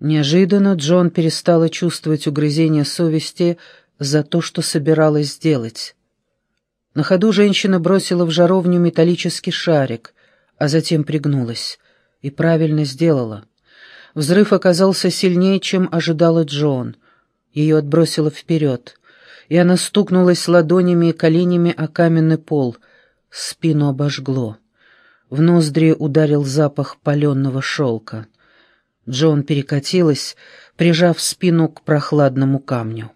Неожиданно Джон перестала чувствовать угрызение совести за то, что собиралась сделать. На ходу женщина бросила в жаровню металлический шарик, а затем пригнулась. И правильно сделала. Взрыв оказался сильнее, чем ожидала Джон. Ее отбросило вперед, и она стукнулась ладонями и коленями о каменный пол. Спину обожгло. В ноздри ударил запах паленого шелка. Джон перекатилась, прижав спину к прохладному камню.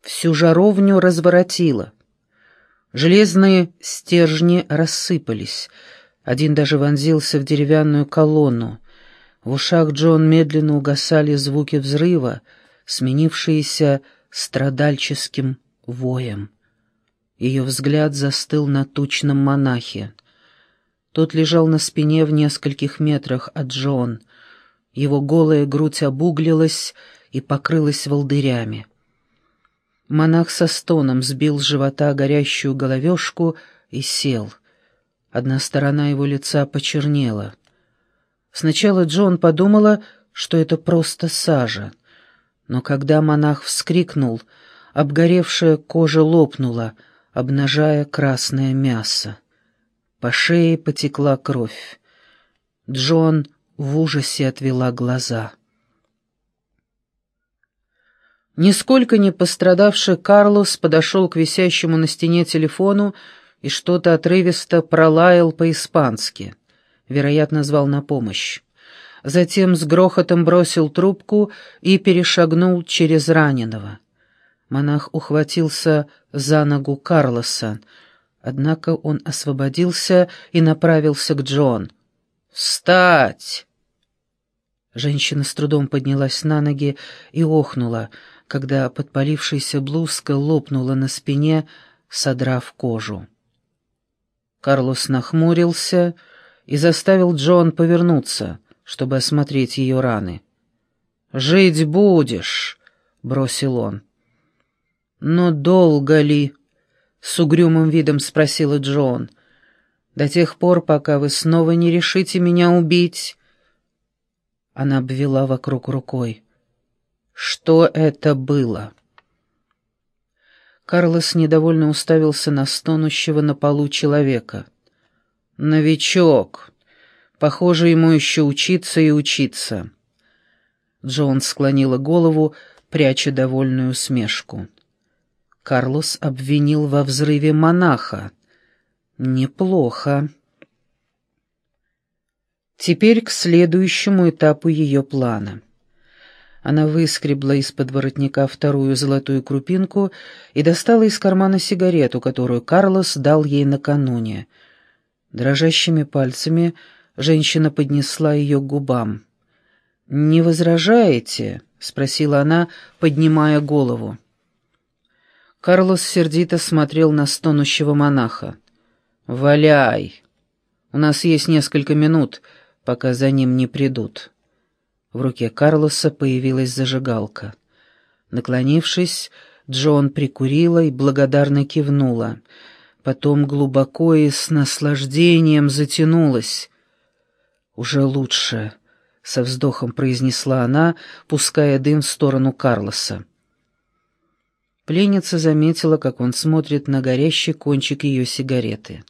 Всю жаровню разворотило. Железные стержни рассыпались. Один даже вонзился в деревянную колонну. В ушах Джон медленно угасали звуки взрыва, сменившиеся страдальческим воем. Ее взгляд застыл на тучном монахе. Тот лежал на спине в нескольких метрах от Джон — его голая грудь обуглилась и покрылась волдырями. Монах со стоном сбил с живота горящую головешку и сел. Одна сторона его лица почернела. Сначала Джон подумала, что это просто сажа. Но когда монах вскрикнул, обгоревшая кожа лопнула, обнажая красное мясо. По шее потекла кровь. Джон в ужасе отвела глаза. Нисколько не пострадавший Карлос подошел к висящему на стене телефону и что-то отрывисто пролаял по-испански. Вероятно, звал на помощь. Затем с грохотом бросил трубку и перешагнул через раненого. Монах ухватился за ногу Карлоса, однако он освободился и направился к Джон — «Встать!» Женщина с трудом поднялась на ноги и охнула, когда подпалившаяся блузка лопнула на спине, содрав кожу. Карлос нахмурился и заставил Джон повернуться, чтобы осмотреть ее раны. «Жить будешь», — бросил он. «Но долго ли?» — с угрюмым видом спросила Джон. — до тех пор, пока вы снова не решите меня убить». Она обвела вокруг рукой. «Что это было?» Карлос недовольно уставился на стонущего на полу человека. «Новичок. Похоже, ему еще учиться и учиться». Джон склонила голову, пряча довольную усмешку. Карлос обвинил во взрыве монаха. Неплохо. Теперь к следующему этапу ее плана. Она выскребла из-под воротника вторую золотую крупинку и достала из кармана сигарету, которую Карлос дал ей накануне. Дрожащими пальцами женщина поднесла ее к губам. «Не возражаете?» — спросила она, поднимая голову. Карлос сердито смотрел на стонущего монаха. «Валяй! У нас есть несколько минут, пока за ним не придут». В руке Карлоса появилась зажигалка. Наклонившись, Джон прикурила и благодарно кивнула. Потом глубоко и с наслаждением затянулась. «Уже лучше», — со вздохом произнесла она, пуская дым в сторону Карлоса. Пленница заметила, как он смотрит на горящий кончик ее сигареты.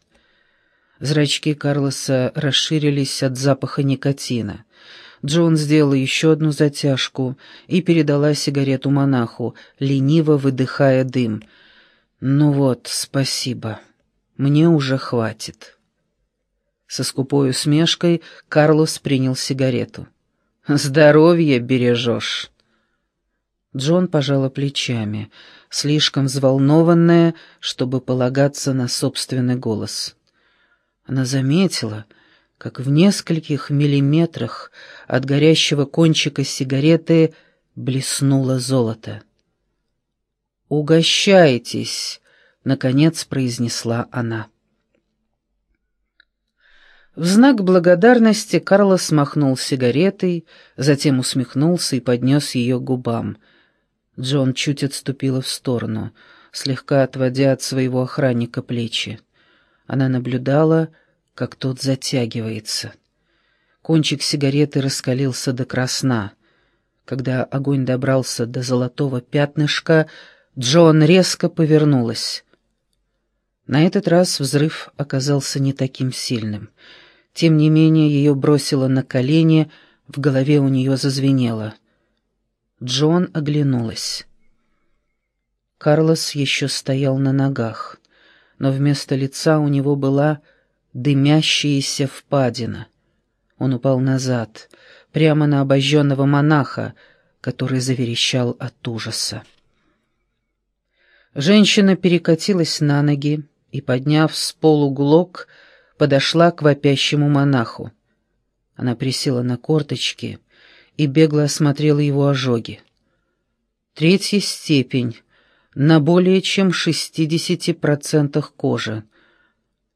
Зрачки Карлоса расширились от запаха никотина. Джон сделала еще одну затяжку и передала сигарету монаху, лениво выдыхая дым. «Ну вот, спасибо. Мне уже хватит». Со скупой усмешкой Карлос принял сигарету. «Здоровье бережешь». Джон пожала плечами, слишком взволнованная, чтобы полагаться на собственный голос. Она заметила, как в нескольких миллиметрах от горящего кончика сигареты блеснуло золото. «Угощайтесь!» — наконец произнесла она. В знак благодарности Карлос смахнул сигаретой, затем усмехнулся и поднес ее к губам. Джон чуть отступила в сторону, слегка отводя от своего охранника плечи. Она наблюдала, как тот затягивается. Кончик сигареты раскалился до красна. Когда огонь добрался до золотого пятнышка, Джон резко повернулась. На этот раз взрыв оказался не таким сильным. Тем не менее, ее бросило на колени, в голове у нее зазвенело. Джон оглянулась. Карлос еще стоял на ногах, но вместо лица у него была дымящаяся впадина. Он упал назад, прямо на обожженного монаха, который заверещал от ужаса. Женщина перекатилась на ноги и, подняв с полу глок, подошла к вопящему монаху. Она присела на корточки и бегло осмотрела его ожоги. Третья степень, на более чем 60% кожи.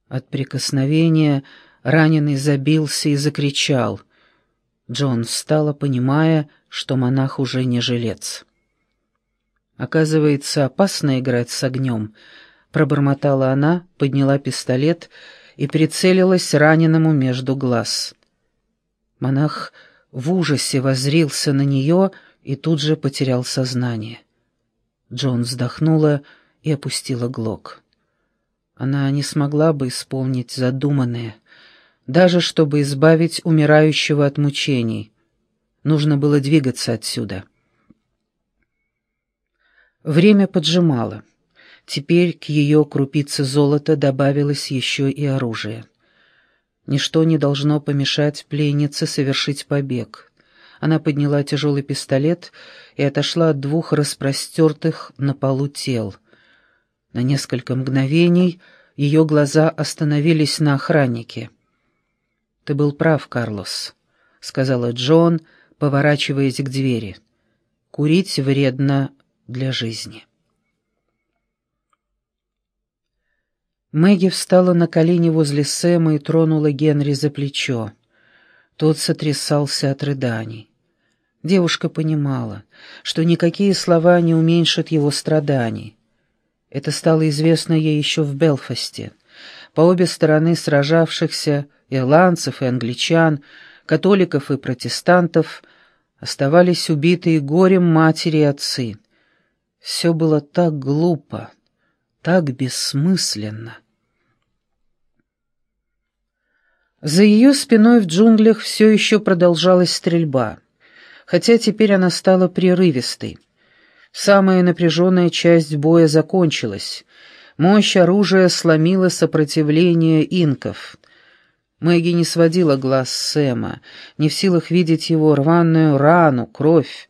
От прикосновения Раненый забился и закричал. Джон встала, понимая, что монах уже не жилец. «Оказывается, опасно играть с огнем», — пробормотала она, подняла пистолет и прицелилась раненому между глаз. Монах в ужасе возрился на нее и тут же потерял сознание. Джон вздохнула и опустила глок. Она не смогла бы исполнить задуманное — даже чтобы избавить умирающего от мучений. Нужно было двигаться отсюда. Время поджимало. Теперь к ее крупице золота добавилось еще и оружие. Ничто не должно помешать пленнице совершить побег. Она подняла тяжелый пистолет и отошла от двух распростертых на полу тел. На несколько мгновений ее глаза остановились на охраннике — «Ты был прав, Карлос», — сказала Джон, поворачиваясь к двери. «Курить вредно для жизни». Мэгги встала на колени возле Сэма и тронула Генри за плечо. Тот сотрясался от рыданий. Девушка понимала, что никакие слова не уменьшат его страданий. Это стало известно ей еще в Белфасте. По обе стороны сражавшихся ирландцев и англичан, католиков и протестантов, оставались убитые горем матери и отцы. Все было так глупо, так бессмысленно. За ее спиной в джунглях все еще продолжалась стрельба, хотя теперь она стала прерывистой. Самая напряженная часть боя закончилась. Мощь оружия сломила сопротивление инков. Мэгги не сводила глаз Сэма, не в силах видеть его рваную рану, кровь.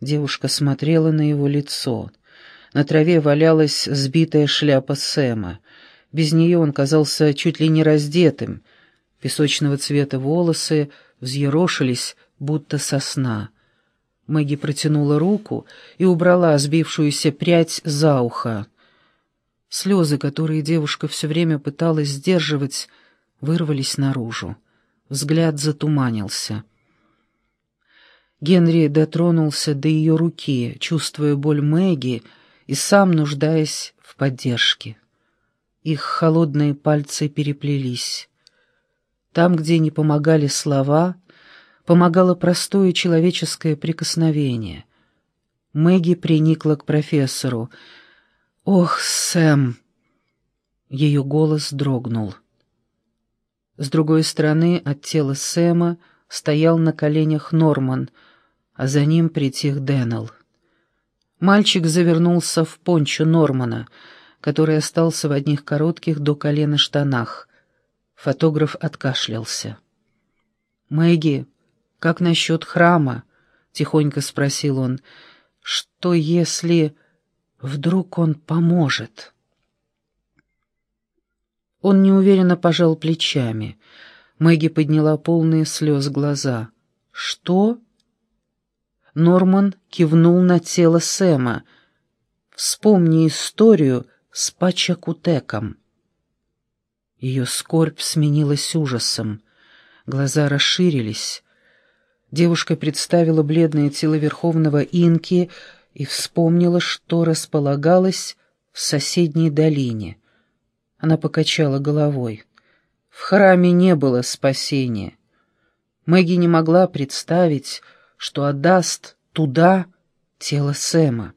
Девушка смотрела на его лицо. На траве валялась сбитая шляпа Сэма. Без нее он казался чуть ли не раздетым. Песочного цвета волосы взъерошились, будто сосна. Мэгги протянула руку и убрала сбившуюся прядь за ухо. Слезы, которые девушка все время пыталась сдерживать, вырвались наружу. Взгляд затуманился. Генри дотронулся до ее руки, чувствуя боль Мэгги и сам нуждаясь в поддержке. Их холодные пальцы переплелись. Там, где не помогали слова, помогало простое человеческое прикосновение. Мэгги приникла к профессору. «Ох, Сэм!» Ее голос дрогнул. С другой стороны от тела Сэма стоял на коленях Норман, а за ним притих Дэннел. Мальчик завернулся в пончо Нормана, который остался в одних коротких до колена штанах. Фотограф откашлялся. «Мэгги, как насчет храма?» — тихонько спросил он. «Что если вдруг он поможет?» Он неуверенно пожал плечами. Мэгги подняла полные слез глаза. «Что?» Норман кивнул на тело Сэма. «Вспомни историю с Пачакутеком». Ее скорбь сменилась ужасом. Глаза расширились. Девушка представила бледное тело Верховного Инки и вспомнила, что располагалось в соседней долине. Она покачала головой. В храме не было спасения. Мэгги не могла представить, что отдаст туда тело Сэма.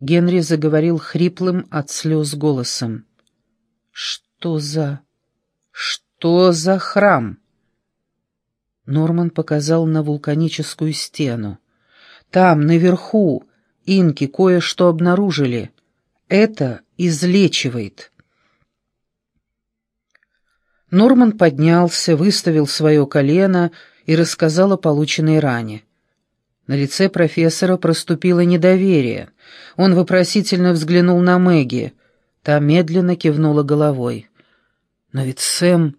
Генри заговорил хриплым от слез голосом. «Что за... что за храм?» Норман показал на вулканическую стену. «Там, наверху, инки кое-что обнаружили. Это излечивает». Норман поднялся, выставил свое колено и рассказал о полученной ране. На лице профессора проступило недоверие. Он вопросительно взглянул на Мэгги. Та медленно кивнула головой. «Но ведь Сэм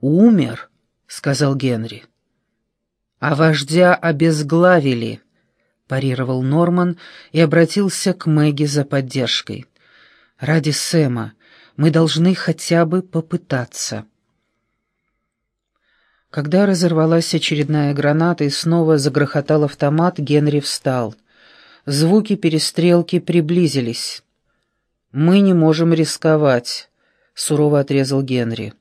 умер», — сказал Генри. «А вождя обезглавили», — парировал Норман и обратился к Мэгги за поддержкой. «Ради Сэма мы должны хотя бы попытаться». Когда разорвалась очередная граната и снова загрохотал автомат, Генри встал. Звуки перестрелки приблизились. «Мы не можем рисковать», — сурово отрезал Генри.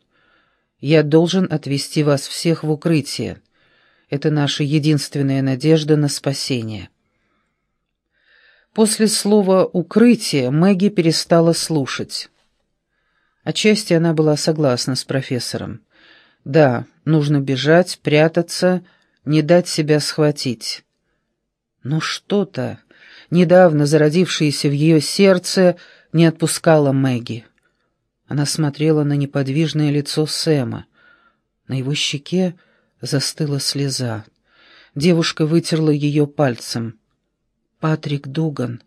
«Я должен отвезти вас всех в укрытие. Это наша единственная надежда на спасение». После слова «укрытие» Мэгги перестала слушать. Отчасти она была согласна с профессором. Да, нужно бежать, прятаться, не дать себя схватить. Но что-то, недавно зародившееся в ее сердце, не отпускало Мэгги. Она смотрела на неподвижное лицо Сэма. На его щеке застыла слеза. Девушка вытерла ее пальцем. Патрик Дуган,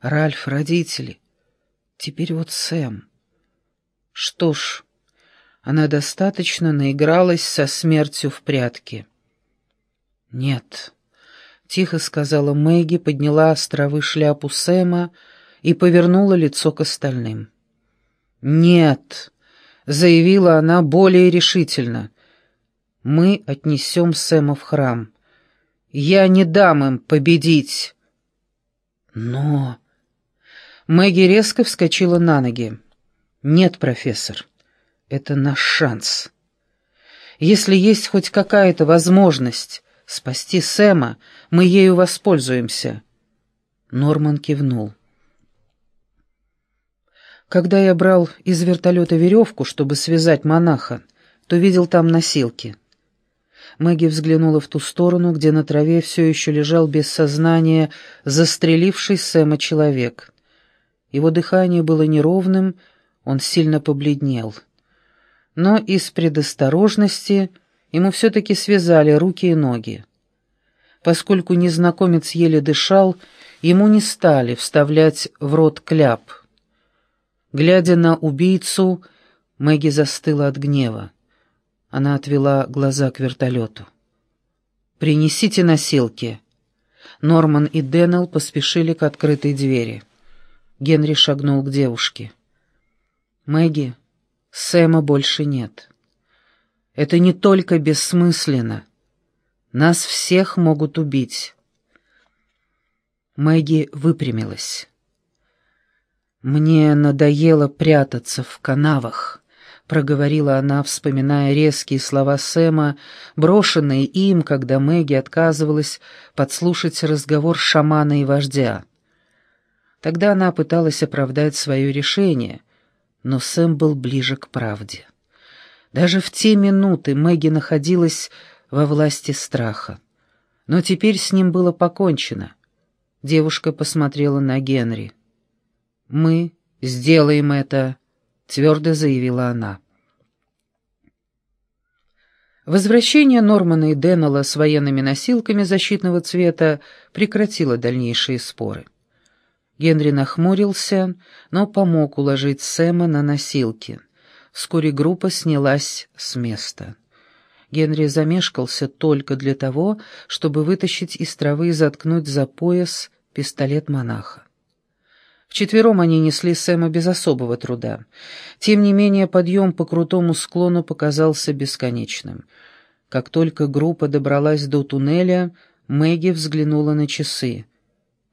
Ральф, родители. Теперь вот Сэм. Что ж... Она достаточно наигралась со смертью в прятки. «Нет», — тихо сказала Мэгги, подняла островы шляпу Сэма и повернула лицо к остальным. «Нет», — заявила она более решительно, — «мы отнесем Сэма в храм. Я не дам им победить». «Но...» Мэгги резко вскочила на ноги. «Нет, профессор». Это наш шанс. Если есть хоть какая-то возможность спасти Сэма, мы ею воспользуемся. Норман кивнул. Когда я брал из вертолета веревку, чтобы связать монаха, то видел там носилки. Мэгги взглянула в ту сторону, где на траве все еще лежал без сознания застреливший Сэма человек. Его дыхание было неровным, он сильно побледнел но из предосторожности ему все-таки связали руки и ноги. Поскольку незнакомец еле дышал, ему не стали вставлять в рот кляп. Глядя на убийцу, Мэгги застыла от гнева. Она отвела глаза к вертолету. «Принесите носилки». Норман и Дэннел поспешили к открытой двери. Генри шагнул к девушке. «Мэгги, Сэма больше нет. Это не только бессмысленно. Нас всех могут убить. Мэгги выпрямилась. «Мне надоело прятаться в канавах», — проговорила она, вспоминая резкие слова Сэма, брошенные им, когда Мэгги отказывалась подслушать разговор шамана и вождя. Тогда она пыталась оправдать свое решение — но Сэм был ближе к правде. Даже в те минуты Мэгги находилась во власти страха. Но теперь с ним было покончено. Девушка посмотрела на Генри. «Мы сделаем это», — твердо заявила она. Возвращение Нормана и Деннелла с военными носилками защитного цвета прекратило дальнейшие споры. Генри нахмурился, но помог уложить Сэма на носилки. Вскоре группа снялась с места. Генри замешкался только для того, чтобы вытащить из травы и заткнуть за пояс пистолет монаха. Вчетвером они несли Сэма без особого труда. Тем не менее, подъем по крутому склону показался бесконечным. Как только группа добралась до туннеля, Мэгги взглянула на часы.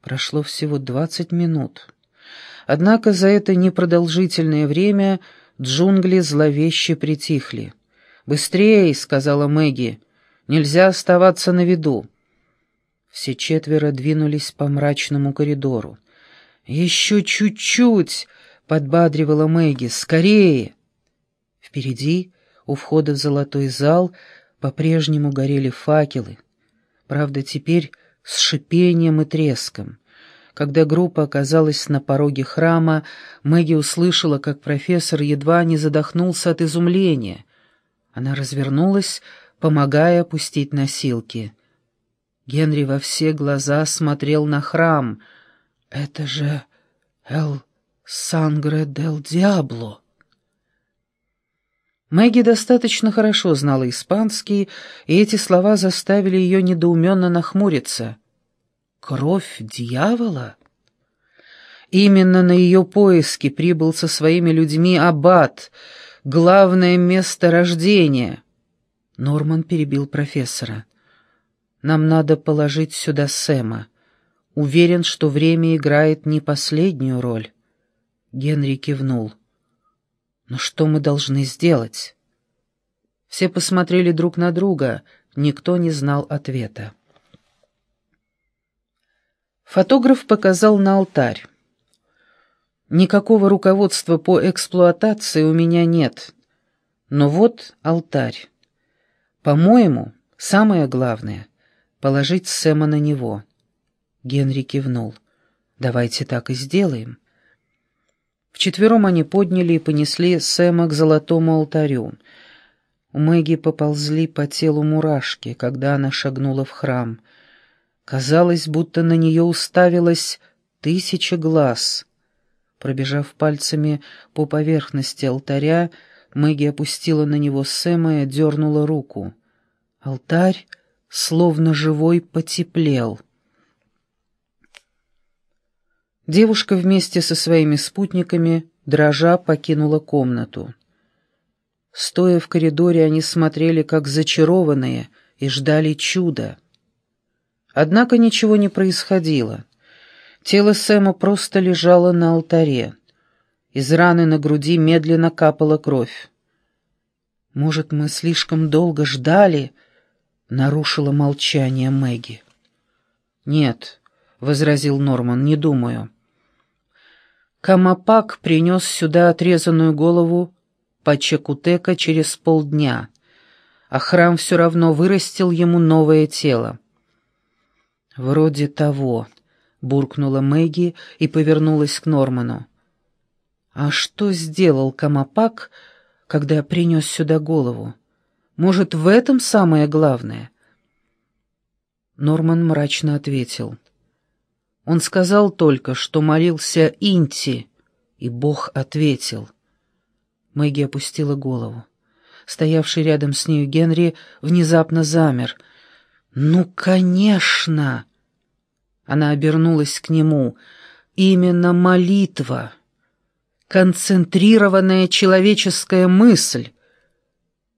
Прошло всего двадцать минут. Однако за это непродолжительное время джунгли зловеще притихли. «Быстрей!» — сказала Мэгги. «Нельзя оставаться на виду». Все четверо двинулись по мрачному коридору. «Еще чуть-чуть!» — подбадривала Мэгги. «Скорее!» Впереди, у входа в золотой зал, по-прежнему горели факелы. Правда, теперь с шипением и треском. Когда группа оказалась на пороге храма, Мэгги услышала, как профессор едва не задохнулся от изумления. Она развернулась, помогая опустить носилки. Генри во все глаза смотрел на храм. «Это же Эл Сангре дел Диабло!» Мэгги достаточно хорошо знала испанский, и эти слова заставили ее недоуменно нахмуриться. «Кровь дьявола?» Именно на ее поиски прибыл со своими людьми аббат, главное место рождения. Норман перебил профессора. «Нам надо положить сюда Сэма. Уверен, что время играет не последнюю роль». Генри кивнул. «Но что мы должны сделать?» Все посмотрели друг на друга, никто не знал ответа. Фотограф показал на алтарь. «Никакого руководства по эксплуатации у меня нет. Но вот алтарь. По-моему, самое главное — положить Сэма на него». Генри кивнул. «Давайте так и сделаем». Вчетвером они подняли и понесли Сэма к золотому алтарю. У Мэгги поползли по телу мурашки, когда она шагнула в храм. Казалось, будто на нее уставилось тысяча глаз. Пробежав пальцами по поверхности алтаря, Мэгги опустила на него Сэма и дернула руку. Алтарь, словно живой, потеплел — Девушка вместе со своими спутниками, дрожа, покинула комнату. Стоя в коридоре, они смотрели как зачарованные и ждали чуда. Однако ничего не происходило. Тело Сэма просто лежало на алтаре. Из раны на груди медленно капала кровь. «Может, мы слишком долго ждали?» — нарушила молчание Мэгги. «Нет», — возразил Норман, — «не думаю». Камапак принес сюда отрезанную голову Пачекутека через полдня, а храм все равно вырастил ему новое тело. «Вроде того», — буркнула Мэгги и повернулась к Норману. «А что сделал Камапак, когда принес сюда голову? Может, в этом самое главное?» Норман мрачно ответил — он сказал только, что молился Инти, и Бог ответил. Мэгги опустила голову. Стоявший рядом с нею Генри внезапно замер. «Ну, конечно!» Она обернулась к нему. «Именно молитва!» концентрированная человеческая мысль.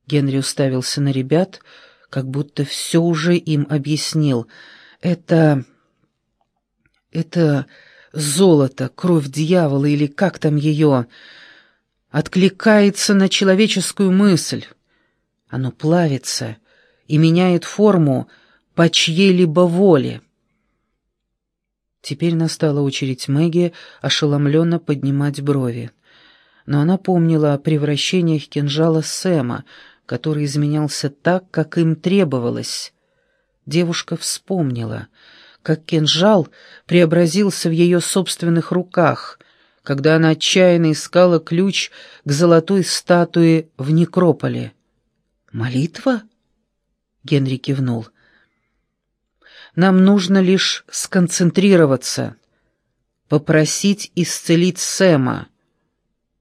Генри уставился на ребят, как будто все уже им объяснил. Это это золото, кровь дьявола или как там ее, откликается на человеческую мысль. Оно плавится и меняет форму по чьей-либо воле. Теперь настала очередь Мэгги ошеломленно поднимать брови. Но она помнила о превращениях кинжала Сэма, который изменялся так, как им требовалось. Девушка вспомнила — как кинжал преобразился в ее собственных руках, когда она отчаянно искала ключ к золотой статуе в некрополе. «Молитва?» — Генри кивнул. «Нам нужно лишь сконцентрироваться, попросить исцелить Сэма».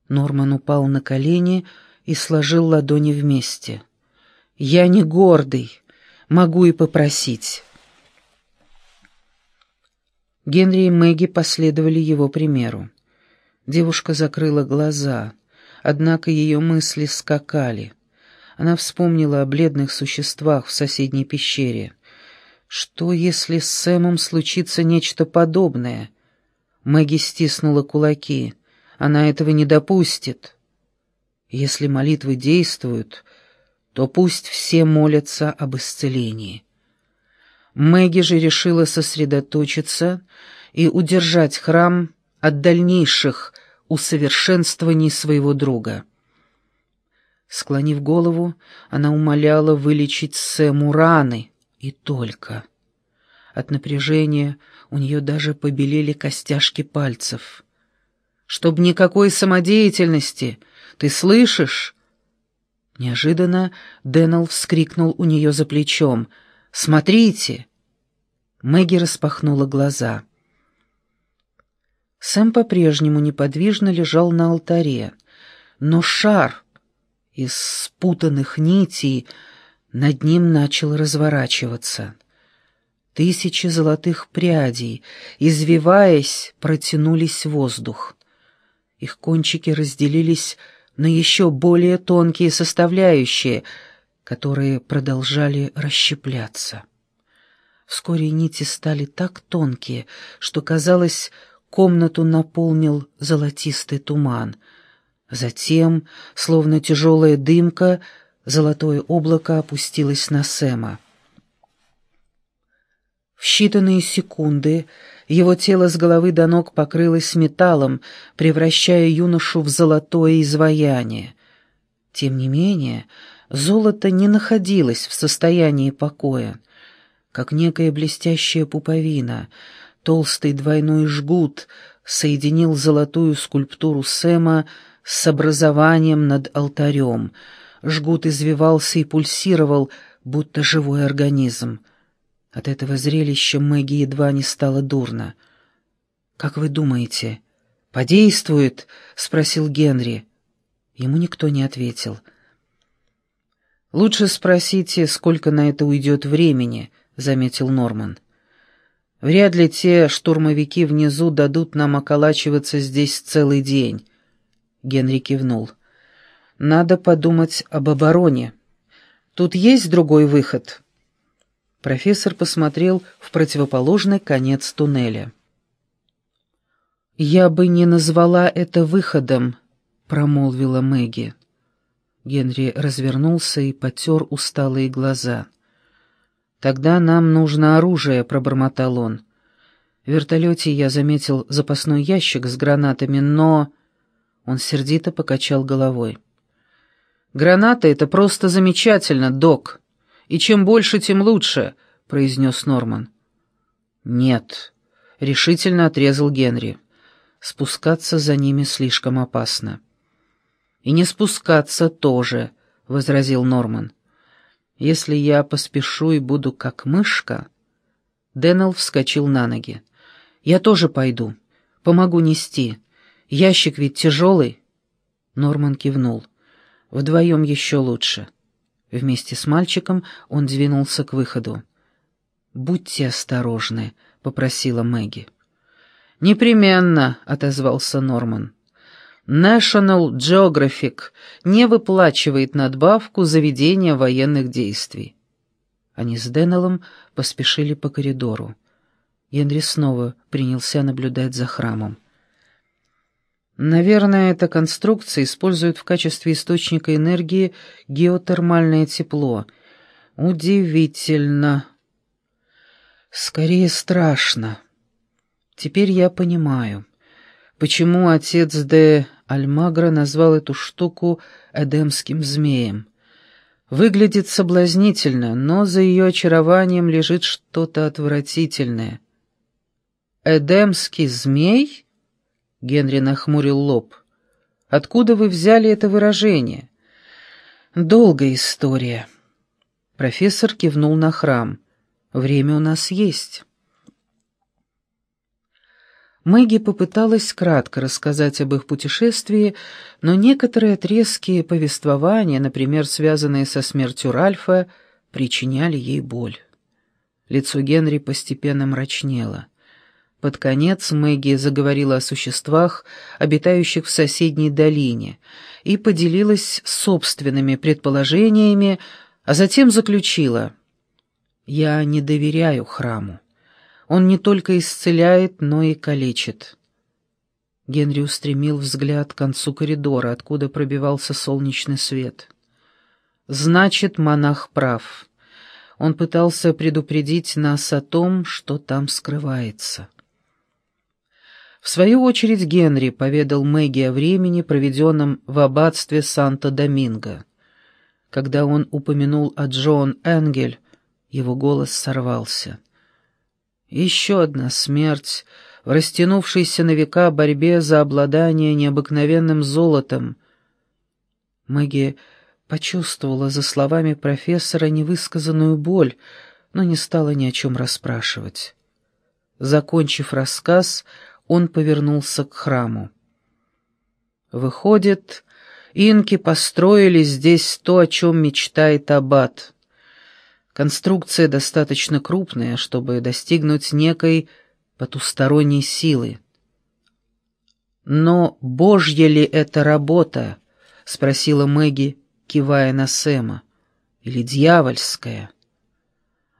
Норман упал на колени и сложил ладони вместе. «Я не гордый, могу и попросить». Генри и Мэгги последовали его примеру. Девушка закрыла глаза, однако ее мысли скакали. Она вспомнила о бледных существах в соседней пещере. Что, если с Сэмом случится нечто подобное? Мэгги стиснула кулаки. Она этого не допустит. Если молитвы действуют, то пусть все молятся об исцелении. Мэгги же решила сосредоточиться и удержать храм от дальнейших усовершенствований своего друга. Склонив голову, она умоляла вылечить Сэму раны, и только. От напряжения у нее даже побелели костяшки пальцев. «Чтоб никакой самодеятельности! Ты слышишь?» Неожиданно Дэннел вскрикнул у нее за плечом. «Смотрите!» Мэгги распахнула глаза. Сэм по-прежнему неподвижно лежал на алтаре, но шар из спутанных нитей над ним начал разворачиваться. Тысячи золотых прядей, извиваясь, протянулись в воздух. Их кончики разделились на еще более тонкие составляющие, которые продолжали расщепляться. Вскоре нити стали так тонкие, что, казалось, комнату наполнил золотистый туман. Затем, словно тяжелая дымка, золотое облако опустилось на Сэма. В считанные секунды его тело с головы до ног покрылось металлом, превращая юношу в золотое изваяние. Тем не менее, золото не находилось в состоянии покоя. Как некая блестящая пуповина, толстый двойной жгут соединил золотую скульптуру Сэма с образованием над алтарем. Жгут извивался и пульсировал, будто живой организм. От этого зрелища Мэгги едва не стало дурно. «Как вы думаете, подействует?» — спросил Генри. Ему никто не ответил. «Лучше спросите, сколько на это уйдет времени», — заметил Норман. «Вряд ли те штурмовики внизу дадут нам околачиваться здесь целый день». Генри кивнул. «Надо подумать об обороне. Тут есть другой выход?» Профессор посмотрел в противоположный конец туннеля. «Я бы не назвала это выходом», — промолвила Мэгги. Генри развернулся и потер усталые глаза. «Тогда нам нужно оружие», — пробормотал он. В вертолете я заметил запасной ящик с гранатами, но... Он сердито покачал головой. «Гранаты — это просто замечательно, док и чем больше, тем лучше», — произнес Норман. «Нет», — решительно отрезал Генри. «Спускаться за ними слишком опасно». «И не спускаться тоже», — возразил Норман. «Если я поспешу и буду как мышка...» Дэннел вскочил на ноги. «Я тоже пойду. Помогу нести. Ящик ведь тяжелый». Норман кивнул. «Вдвоем еще лучше». Вместе с мальчиком он двинулся к выходу. «Будьте осторожны», — попросила Мэгги. «Непременно», — отозвался Норман. National Geographic не выплачивает надбавку за ведение военных действий. Они с Деннеллом поспешили по коридору. Генри снова принялся наблюдать за храмом. Наверное, эта конструкция использует в качестве источника энергии геотермальное тепло. Удивительно. Скорее страшно. Теперь я понимаю, почему отец де Альмагро назвал эту штуку эдемским змеем. Выглядит соблазнительно, но за ее очарованием лежит что-то отвратительное. «Эдемский змей?» Генри нахмурил лоб. «Откуда вы взяли это выражение?» «Долгая история». Профессор кивнул на храм. «Время у нас есть». Мэгги попыталась кратко рассказать об их путешествии, но некоторые отрезки повествования, например, связанные со смертью Ральфа, причиняли ей боль. Лицо Генри постепенно мрачнело. Под конец Мэгги заговорила о существах, обитающих в соседней долине, и поделилась собственными предположениями, а затем заключила «Я не доверяю храму. Он не только исцеляет, но и калечит». Генри устремил взгляд к концу коридора, откуда пробивался солнечный свет. Значит, монах прав. Он пытался предупредить нас о том, что там скрывается. В свою очередь Генри поведал Мэгги о времени, проведенном в аббатстве Санто-Доминго. Когда он упомянул о Джон Энгель, его голос сорвался. Еще одна смерть в растянувшейся на века борьбе за обладание необыкновенным золотом. Мэгги почувствовала за словами профессора невысказанную боль, но не стала ни о чем расспрашивать. Закончив рассказ, он повернулся к храму. Выходит, инки построили здесь то, о чем мечтает аббат. Конструкция достаточно крупная, чтобы достигнуть некой потусторонней силы. «Но божья ли это работа?» — спросила Мэгги, кивая на Сэма. «Или дьявольская?»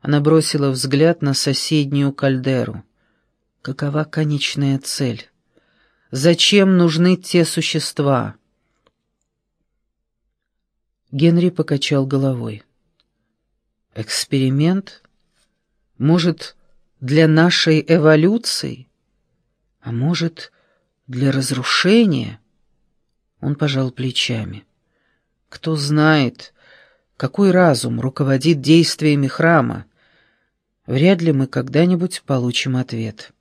Она бросила взгляд на соседнюю кальдеру. Какова конечная цель? Зачем нужны те существа? Генри покачал головой. Эксперимент? Может, для нашей эволюции? А может, для разрушения? Он пожал плечами. Кто знает, какой разум руководит действиями храма? Вряд ли мы когда-нибудь получим ответ.